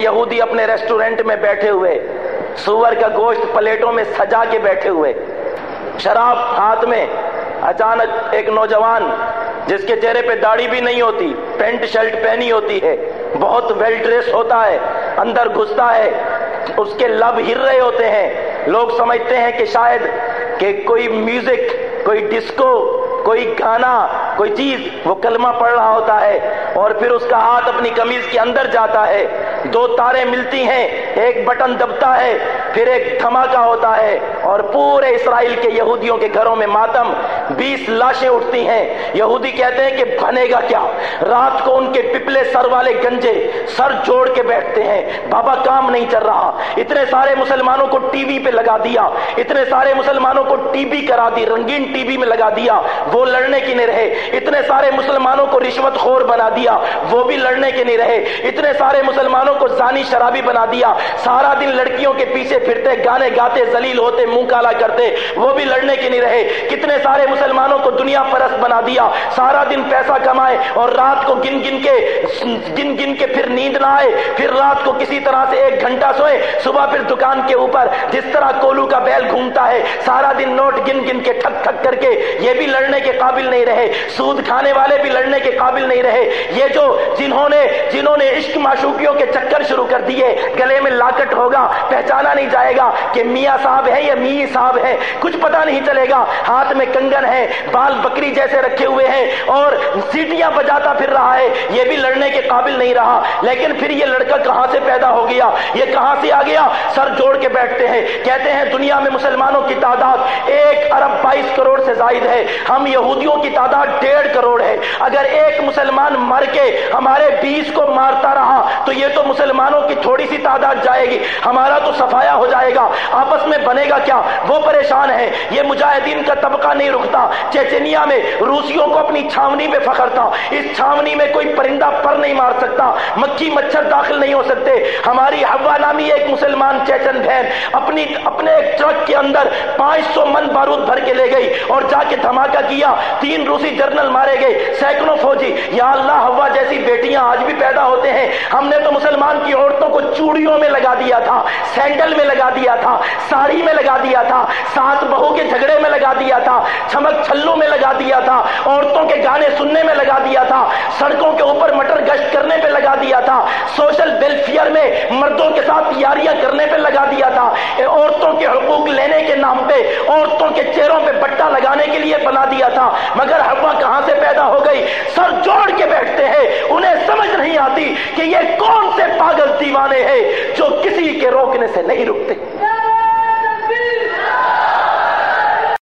یہودی اپنے ریسٹورنٹ میں بیٹھے ہوئے، سور کا گوشت پلیٹوں میں سجا کے بیٹھے ہوئے۔ شراب ہاتھ میں، اچانک ایک نوجوان، جس کے چہرے پہ داڑھی بھی نہیں ہوتی، پینٹ شرٹ پہنی ہوتی ہے۔ بہت ویل ڈریس ہوتا ہے، اندر گھستا ہے، اس کے لب ہر رہے ہوتے ہیں۔ لوگ سمجھتے ہیں کہ شاید کہ کوئی میوزک، کوئی ڈسکو کوئی گانا کوئی چیز وہ کلمہ پڑھ رہا ہوتا ہے اور پھر اس کا ہاتھ اپنی کمیز کے اندر جاتا ہے، دو تارے ملتی ہیں، ایک بٹن دبتا ہے پھر ایک دھماکہ ہوتا ہے اور پورے اسرائیل کے یہودیوں کے گھروں میں ماتم بیس لاشیں اٹھتی ہیں۔ یہودی کہتے ہیں کہ بنے گا کیا؟ رات کو ان کے پپلے سر والے گنجے سر جوڑ کے بیٹھتے ہیں۔ بابا کام نہیں چل رہا۔ اتنے سارے مسلمانوں کو ٹی وی پہ لگا دیا۔ اتنے سارے مسلمانوں کو ٹی وی کرا دی، رنگین ٹی وی میں لگا دیا۔ وہ لڑنے کی نہیں رہے۔ اتنے سارے مسلمانوں کو رشوت خور بنا دیا۔ وہ بھی لڑنے کے نہیں رہے۔ اتنے سارے مسلمانوں کو زانی شرابی بنا دیا۔ سارا دن لڑکیوں کے پیچھے پھرتے، گانے گاتے زلیل ہوتے، منہ کالا کرتے، وہ بھی لڑنے کے نہیں رہے۔ کتنے سارے مسلمانوں کو دنیا پرست بنا دیا۔ سارا دن پیسہ کمائے اور رات کو گن گن کے، گن گن کے پھر نیند نہ آئے۔ پھر رات کو کسی طرح سے ایک گھنٹہ سوئے۔ صبح پھر دکان کے اوپر جس طرح کولو کا بیل گھومتا ہے، سارا دن نوٹ گن گن کے ٹھک ٹھک کر کے یہ بھی لڑنے کے قابل نہیں رہے۔ سود کھانے والے بھی لڑنے کے قابل نہیں رہے۔ یہ جو جنہوں نے جنہوں نے عشق معشوقیوں کے چکر شروع کر دیے، گلے میں لاکٹ ہوگا، پہچانا نہیں جائے گا کہ میاں صاحب ہے یا می صاحب ہے، کچھ پتا نہیں چلے گا۔ ہاتھ میں کنگن ہے، بال بکری جیسے رکھے ہوئے ہیں اور سیٹیاں بجاتا پھر رہا ہے۔ یہ بھی لڑنے کے قابل نہیں رہا۔ لیکن پھر یہ لڑکا کہاں سے پیدا ہو گیا؟ یہ کہاں سے آ گیا؟ سر جوڑ کے بیٹھتے ہیں۔ کہتے ہیں، دنیا میں مسلمانوں کی تعداد ایک ارب بائیس کروڑ سے زائد ہے۔ ہم یہودیوں کی تعداد ڈیڑھ کروڑ ہے۔ اگر ایک مسلمان مر کے ہمارے بیس کو مارتا رہا، تو یہ تو مسلمانوں کی تھوڑی سی تعداد جائے گی۔ ہمارا تو سفایا ہو جائے گا، آپس میں بنے گا کیا؟ وہ پریشان ہے۔ یہ مجاہدین کا طبقہ نہیں رکتا۔ چیچنیا میں روسیوں کو اپنی چھاونی میں فخر تھا۔ اس چھاونی میں کوئی پرندہ پر نہیں مار سکتا۔ مکھی مچھر داخل نہیں ہو سکتے۔ ہماری ہوا نامی ایک مسلمان چیچن بہن اپنی اپنے ایک ٹرک کے اندر پانچ سو من بارود بھر کے لے گئی اور جا کے دھماکہ کیا۔ تین روسی جرنل مارے گئے۔ سینکڑوں فوجی، یا اللہ ہوا جیسی بیٹیاں آج بھی پیدا ہوتے ہیں۔ ہم نے تو مسلمان کی عورتوں چوڑیوں میں لگا دیا تھا، سینڈل میں لگا دیا تھا، ساڑی میں لگا دیا تھا سات بہو کے جھگڑے میں لگا دیا تھا چھمک چھلو میں لگا دیا تھا، عورتوں کے گانے سننے میں لگا دیا تھا، سڑکوں کے اوپر مٹر گشت کرنے پہ لگا دیا تھا، سوشل ویلفیئر میں مردوں کے ساتھ یاریاں کرنے پہ لگا دیا تھا۔ عورتوں کے حقوق لینے کے نام پہ، عورتوں کے چہروں پہ بٹا لگانے کے لیے بنا دیا تھا۔ مگر ہوا کہاں سے ہیں جو کسی کے روکنے سے نہیں رکتے۔